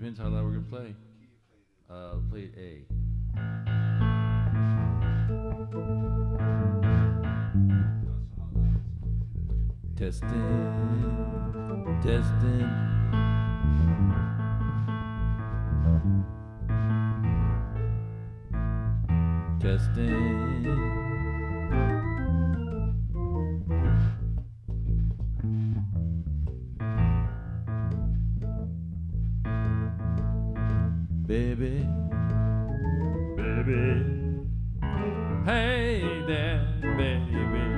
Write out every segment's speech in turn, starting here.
depends how loud we're gonna play. Uh, play A. Testing, testing. Testing. Baby, baby. Hey there, baby.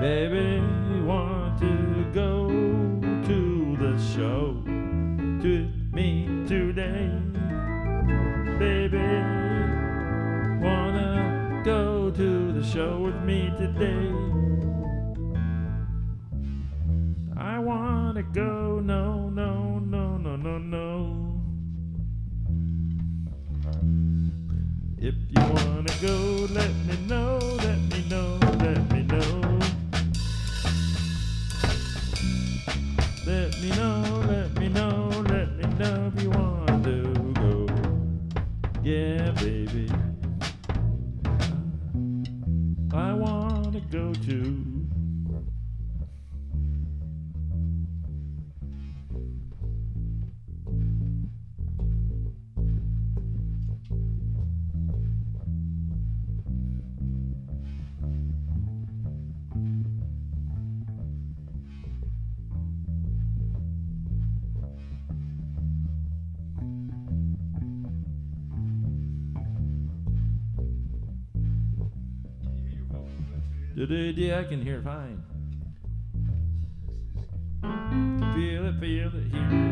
Baby, want to go to the show with me today. Baby, wanna go to the show with me today. I wanna go, no, no, no, no, no, no. If you wanna go, let me know, baby. I want to go too. I can hear fine. Feel it, feel it, hear it.